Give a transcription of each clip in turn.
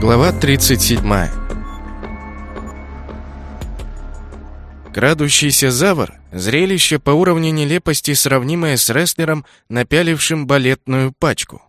Глава 37 Крадущийся завор — зрелище по уровню нелепости, сравнимое с рестлером, напялившим балетную пачку.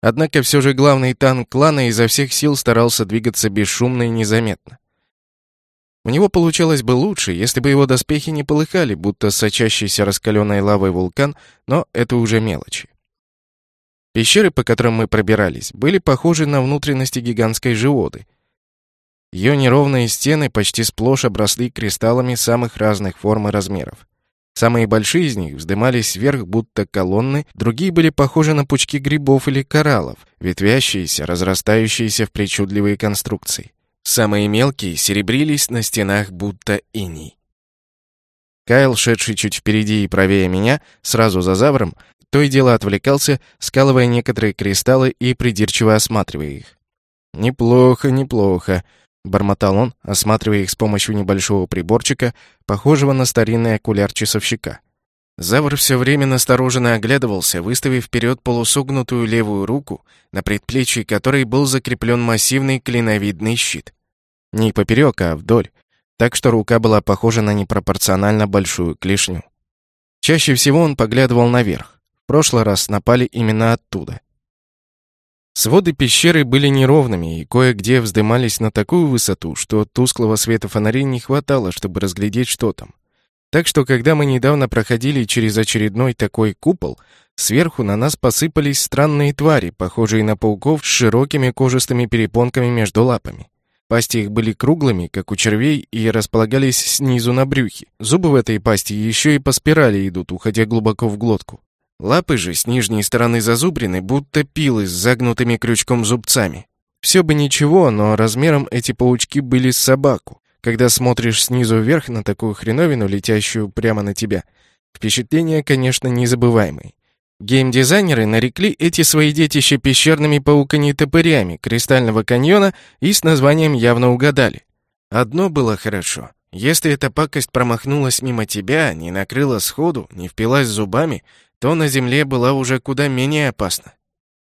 Однако все же главный танк клана изо всех сил старался двигаться бесшумно и незаметно. У него получалось бы лучше, если бы его доспехи не полыхали, будто сочащийся раскаленной лавой вулкан, но это уже мелочи. Пещеры, по которым мы пробирались, были похожи на внутренности гигантской живоды, ее неровные стены почти сплошь обросли кристаллами самых разных форм и размеров. Самые большие из них вздымались вверх, будто колонны, другие были похожи на пучки грибов или кораллов, ветвящиеся, разрастающиеся в причудливые конструкции. Самые мелкие серебрились на стенах, будто иней. Кайл, шедший чуть впереди и правее меня, сразу за завром, то и дело отвлекался, скалывая некоторые кристаллы и придирчиво осматривая их. «Неплохо, неплохо», бормотал он, осматривая их с помощью небольшого приборчика, похожего на старинный окуляр часовщика. Завр все время настороженно оглядывался, выставив вперед полусогнутую левую руку, на предплечье которой был закреплен массивный клиновидный щит. Не поперек, а вдоль, так что рука была похожа на непропорционально большую клешню. Чаще всего он поглядывал наверх. В прошлый раз напали именно оттуда. Своды пещеры были неровными и кое-где вздымались на такую высоту, что тусклого света фонарей не хватало, чтобы разглядеть, что там. Так что, когда мы недавно проходили через очередной такой купол, сверху на нас посыпались странные твари, похожие на пауков с широкими кожистыми перепонками между лапами. Пасти их были круглыми, как у червей, и располагались снизу на брюхе. Зубы в этой пасти еще и по спирали идут, уходя глубоко в глотку. Лапы же с нижней стороны зазубрены, будто пилы с загнутыми крючком зубцами. Все бы ничего, но размером эти паучки были с собаку. Когда смотришь снизу вверх на такую хреновину, летящую прямо на тебя, впечатление, конечно, незабываемое. Геймдизайнеры нарекли эти свои детища пещерными пауками-топырями Кристального каньона и с названием явно угадали. Одно было хорошо. Если эта пакость промахнулась мимо тебя, не накрыла сходу, не впилась зубами, то на земле была уже куда менее опасна.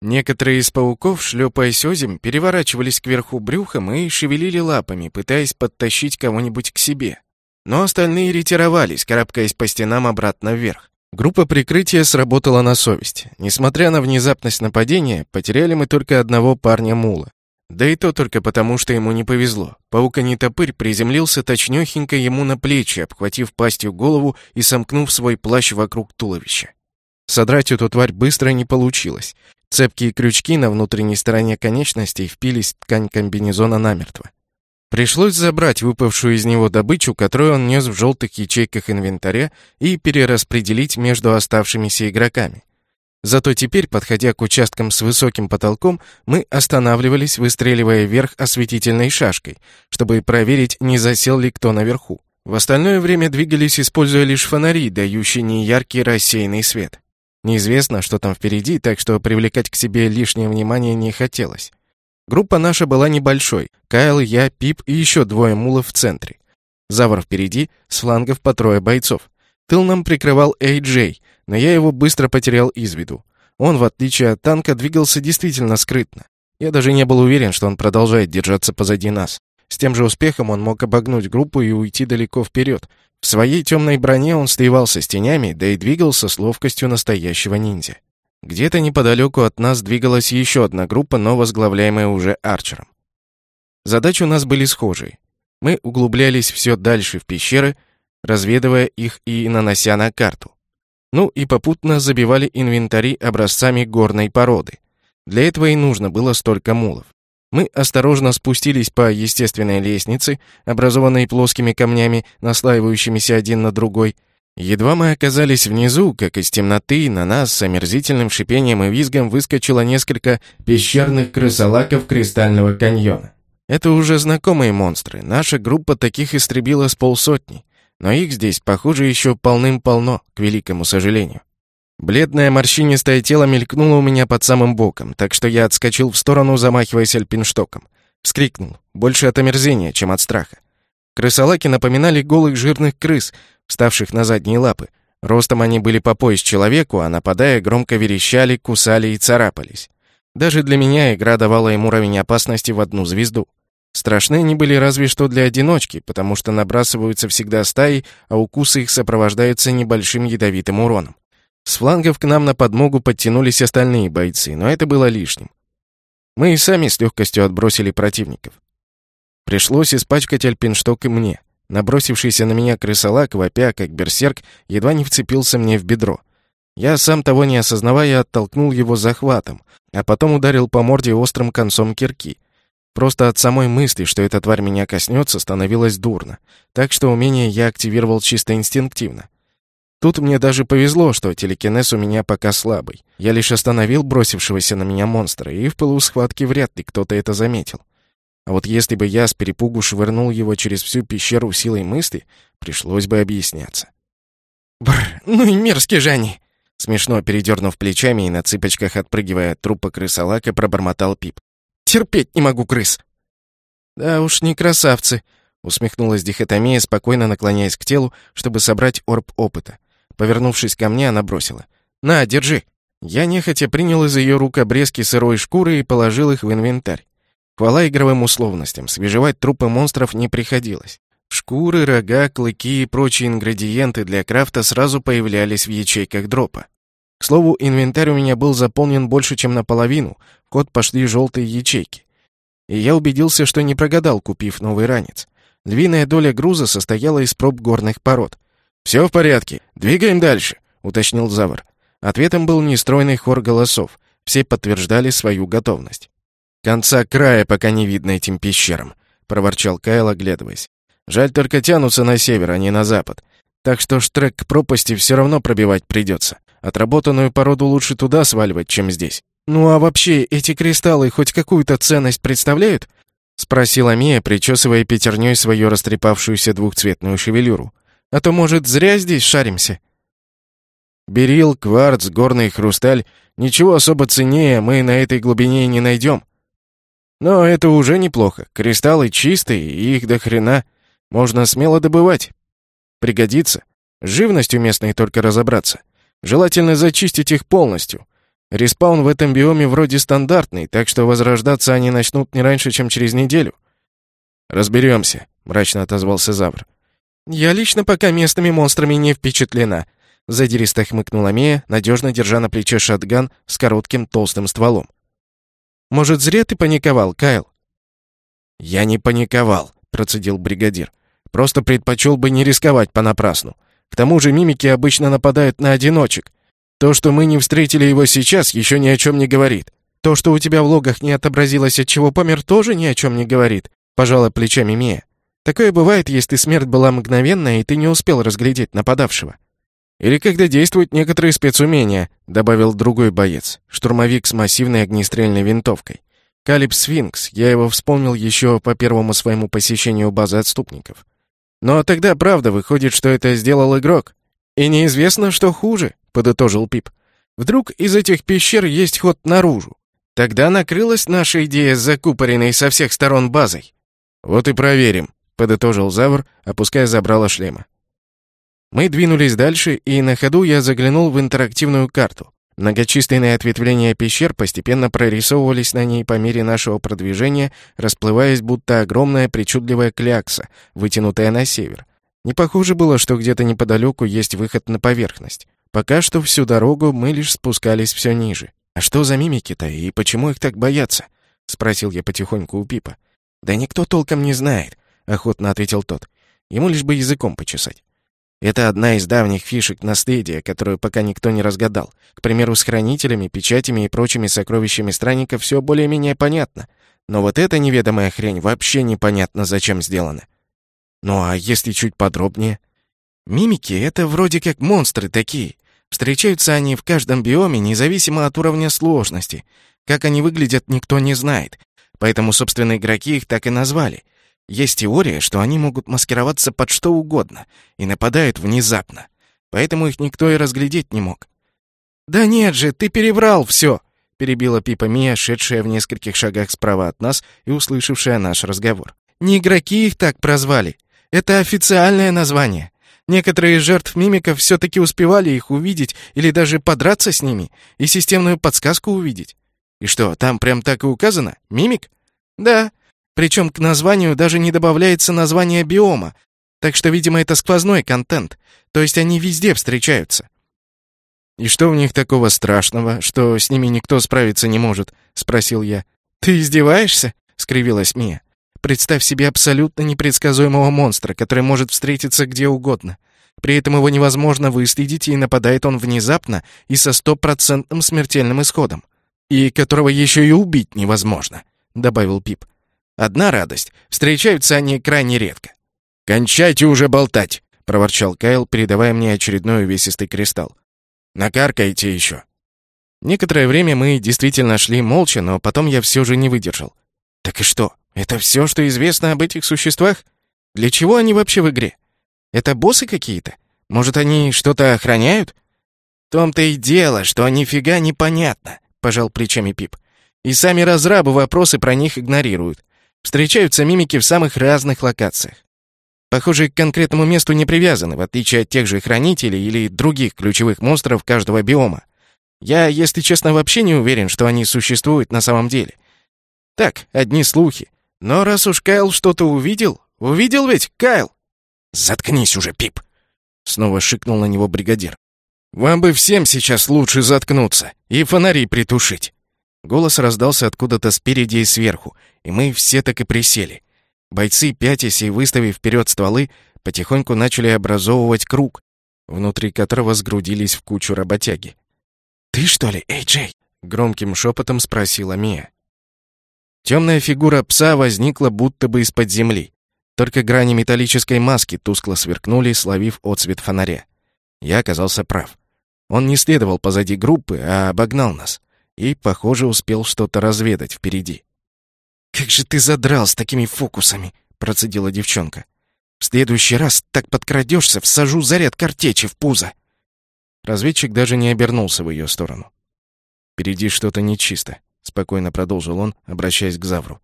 Некоторые из пауков, шлепаясь озим, переворачивались кверху брюхом и шевелили лапами, пытаясь подтащить кого-нибудь к себе. Но остальные ретировались, карабкаясь по стенам обратно вверх. Группа прикрытия сработала на совесть. Несмотря на внезапность нападения, потеряли мы только одного парня-мула. Да и то только потому, что ему не повезло. Паука-нетопырь приземлился точнёхенько ему на плечи, обхватив пастью голову и сомкнув свой плащ вокруг туловища. Содрать эту тварь быстро не получилось. Цепкие крючки на внутренней стороне конечностей впились в ткань комбинезона намертво. Пришлось забрать выпавшую из него добычу, которую он нес в желтых ячейках инвентаря, и перераспределить между оставшимися игроками. Зато теперь, подходя к участкам с высоким потолком, мы останавливались, выстреливая вверх осветительной шашкой, чтобы проверить, не засел ли кто наверху. В остальное время двигались, используя лишь фонари, дающие неяркий рассеянный свет. Неизвестно, что там впереди, так что привлекать к себе лишнее внимание не хотелось. Группа наша была небольшой. Кайл, я, Пип и еще двое мулов в центре. Завр впереди, с флангов по трое бойцов. Тыл нам прикрывал Эй Джей, но я его быстро потерял из виду. Он, в отличие от танка, двигался действительно скрытно. Я даже не был уверен, что он продолжает держаться позади нас. С тем же успехом он мог обогнуть группу и уйти далеко вперед, в своей темной броне он сливался с тенями, да и двигался с ловкостью настоящего ниндзя. Где-то неподалеку от нас двигалась еще одна группа, но возглавляемая уже Арчером. Задачи у нас были схожие. Мы углублялись все дальше в пещеры, разведывая их и нанося на карту. Ну и попутно забивали инвентари образцами горной породы. Для этого и нужно было столько мулов. Мы осторожно спустились по естественной лестнице, образованной плоскими камнями, наслаивающимися один на другой. Едва мы оказались внизу, как из темноты на нас с омерзительным шипением и визгом выскочило несколько пещерных крысолаков Кристального каньона. Это уже знакомые монстры, наша группа таких истребила с полсотни, но их здесь, похоже, еще полным-полно, к великому сожалению. Бледное морщинистое тело мелькнуло у меня под самым боком, так что я отскочил в сторону, замахиваясь альпинштоком. Вскрикнул, больше от омерзения, чем от страха. Крысолаки напоминали голых жирных крыс, вставших на задние лапы. Ростом они были по пояс человеку, а нападая, громко верещали, кусали и царапались. Даже для меня игра давала им уровень опасности в одну звезду. Страшны они были разве что для одиночки, потому что набрасываются всегда стаи, а укусы их сопровождаются небольшим ядовитым уроном. С флангов к нам на подмогу подтянулись остальные бойцы, но это было лишним. Мы и сами с легкостью отбросили противников. Пришлось испачкать альпиншток и мне. Набросившийся на меня крысолак, вопя, как берсерк, едва не вцепился мне в бедро. Я, сам того не осознавая, оттолкнул его захватом, а потом ударил по морде острым концом кирки. Просто от самой мысли, что эта тварь меня коснется, становилось дурно. Так что умение я активировал чисто инстинктивно. Тут мне даже повезло, что телекинез у меня пока слабый. Я лишь остановил бросившегося на меня монстра, и в пылу вряд ли кто-то это заметил. А вот если бы я с перепугу швырнул его через всю пещеру силой мысли, пришлось бы объясняться. Бр, ну и мерзкие же они!» Смешно передернув плечами и на цыпочках отпрыгивая от трупа крысолака, пробормотал Пип. «Терпеть не могу крыс!» «Да уж не красавцы!» — усмехнулась дихотомия, спокойно наклоняясь к телу, чтобы собрать орб опыта. Повернувшись ко мне, она бросила. «На, держи!» Я нехотя принял из ее рук обрезки сырой шкуры и положил их в инвентарь. Хвала игровым условностям, свежевать трупы монстров не приходилось. Шкуры, рога, клыки и прочие ингредиенты для крафта сразу появлялись в ячейках дропа. К слову, инвентарь у меня был заполнен больше, чем наполовину, в ход пошли желтые ячейки. И я убедился, что не прогадал, купив новый ранец. Львиная доля груза состояла из проб горных пород. «Все в порядке, двигаем дальше», — уточнил Завр. Ответом был нестройный хор голосов. Все подтверждали свою готовность. «Конца края пока не видно этим пещерам», — проворчал Кайл, оглядываясь. «Жаль только тянутся на север, а не на запад. Так что штрек к пропасти все равно пробивать придется. Отработанную породу лучше туда сваливать, чем здесь». «Ну а вообще, эти кристаллы хоть какую-то ценность представляют?» — спросила Мия, причесывая пятерней свою растрепавшуюся двухцветную шевелюру. «А то, может, зря здесь шаримся?» Берил, кварц, горный хрусталь. Ничего особо ценнее мы на этой глубине не найдем. Но это уже неплохо. Кристаллы чистые, и их до хрена. Можно смело добывать. Пригодится. С живностью местной только разобраться. Желательно зачистить их полностью. Респаун в этом биоме вроде стандартный, так что возрождаться они начнут не раньше, чем через неделю. «Разберемся», — мрачно отозвался Завр. «Я лично пока местными монстрами не впечатлена», — задиристо хмыкнула Мия, надежно держа на плече шатган с коротким толстым стволом. Может, зря ты паниковал, Кайл?» «Я не паниковал», — процедил бригадир. «Просто предпочел бы не рисковать понапрасну. К тому же мимики обычно нападают на одиночек. То, что мы не встретили его сейчас, еще ни о чем не говорит. То, что у тебя в логах не отобразилось, от чего помер, тоже ни о чем не говорит», — пожала плечами Мия. «Такое бывает, если смерть была мгновенная, и ты не успел разглядеть нападавшего». «Или когда действуют некоторые спецумения», — добавил другой боец, штурмовик с массивной огнестрельной винтовкой. Калиб Сфинкс, я его вспомнил еще по первому своему посещению базы отступников. Но тогда правда выходит, что это сделал игрок. И неизвестно, что хуже, подытожил Пип. Вдруг из этих пещер есть ход наружу. Тогда накрылась наша идея с закупоренной со всех сторон базой. Вот и проверим, подытожил Завр, опуская забрало шлема. Мы двинулись дальше, и на ходу я заглянул в интерактивную карту. Многочисленные ответвления пещер постепенно прорисовывались на ней по мере нашего продвижения, расплываясь будто огромная причудливая клякса, вытянутая на север. Не похоже было, что где-то неподалеку есть выход на поверхность. Пока что всю дорогу мы лишь спускались все ниже. «А что за мимики-то, и почему их так боятся?» — спросил я потихоньку у Пипа. «Да никто толком не знает», — охотно ответил тот. «Ему лишь бы языком почесать». Это одна из давних фишек наследия, которую пока никто не разгадал. К примеру, с хранителями, печатями и прочими сокровищами странников все более-менее понятно. Но вот эта неведомая хрень вообще непонятно, зачем сделана. Ну а если чуть подробнее? Мимики — это вроде как монстры такие. Встречаются они в каждом биоме, независимо от уровня сложности. Как они выглядят, никто не знает. Поэтому, собственно, игроки их так и назвали — есть теория, что они могут маскироваться под что угодно и нападают внезапно. Поэтому их никто и разглядеть не мог. «Да нет же, ты перебрал все!» — перебила Пипа Мия, шедшая в нескольких шагах справа от нас и услышавшая наш разговор. «Не игроки их так прозвали. Это официальное название. Некоторые из жертв мимиков все-таки успевали их увидеть или даже подраться с ними и системную подсказку увидеть. И что, там прям так и указано? Мимик? Да. Причем к названию даже не добавляется название биома, так что, видимо, это сквозной контент. То есть они везде встречаются. «И что в них такого страшного, что с ними никто справиться не может?» — спросил я. «Ты издеваешься?» — скривилась Мия. «Представь себе абсолютно непредсказуемого монстра, который может встретиться где угодно. При этом его невозможно выследить, и нападает он внезапно и со стопроцентным смертельным исходом. И которого еще и убить невозможно», — добавил Пип. «Одна радость. Встречаются они крайне редко». «Кончайте уже болтать!» — проворчал Кайл, передавая мне очередной увесистый кристалл. Накаркайте еще». Некоторое время мы действительно шли молча, но потом я все же не выдержал. «Так и что? Это все, что известно об этих существах? Для чего они вообще в игре? Это боссы какие-то? Может, они что-то охраняют?» «В том-то и дело, что нифига непонятно», — пожал плечами Пип. «И сами разрабы вопросы про них игнорируют. Встречаются мимики в самых разных локациях. Похоже, к конкретному месту не привязаны, в отличие от тех же хранителей или других ключевых монстров каждого биома. Я, если честно, вообще не уверен, что они существуют на самом деле. Так, одни слухи. Но раз уж Кайл что-то увидел... Увидел ведь, Кайл? «Заткнись уже, Пип!» Снова шикнул на него бригадир. «Вам бы всем сейчас лучше заткнуться и фонари притушить!» Голос раздался откуда-то спереди и сверху, и мы все так и присели. Бойцы, пятясь и выставив вперед стволы, потихоньку начали образовывать круг, внутри которого сгрудились в кучу работяги. «Ты что ли, Эй, Джей?» — громким шепотом спросила Мия. Темная фигура пса возникла будто бы из-под земли. Только грани металлической маски тускло сверкнули, словив отсвет фонаря. Я оказался прав. Он не следовал позади группы, а обогнал нас. И, похоже, успел что-то разведать впереди. «Как же ты задрал с такими фокусами!» — процедила девчонка. «В следующий раз так подкрадешься, всажу заряд картечи в пузо!» Разведчик даже не обернулся в ее сторону. «Впереди что-то нечисто», — спокойно продолжил он, обращаясь к Завру.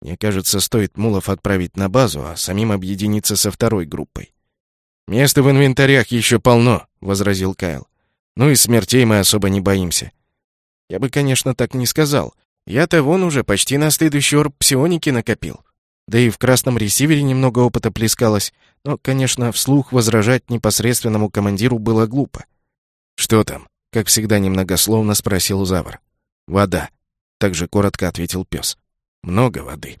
«Мне кажется, стоит Мулов отправить на базу, а самим объединиться со второй группой». «Места в инвентарях еще полно», — возразил Кайл. «Ну и смертей мы особо не боимся». «Я бы, конечно, так не сказал. Я-то вон уже почти на следующий орб псионики накопил. Да и в красном ресивере немного опыта плескалось, но, конечно, вслух возражать непосредственному командиру было глупо. «Что там?» — как всегда немногословно спросил Завр. «Вода», — также коротко ответил пес. «Много воды».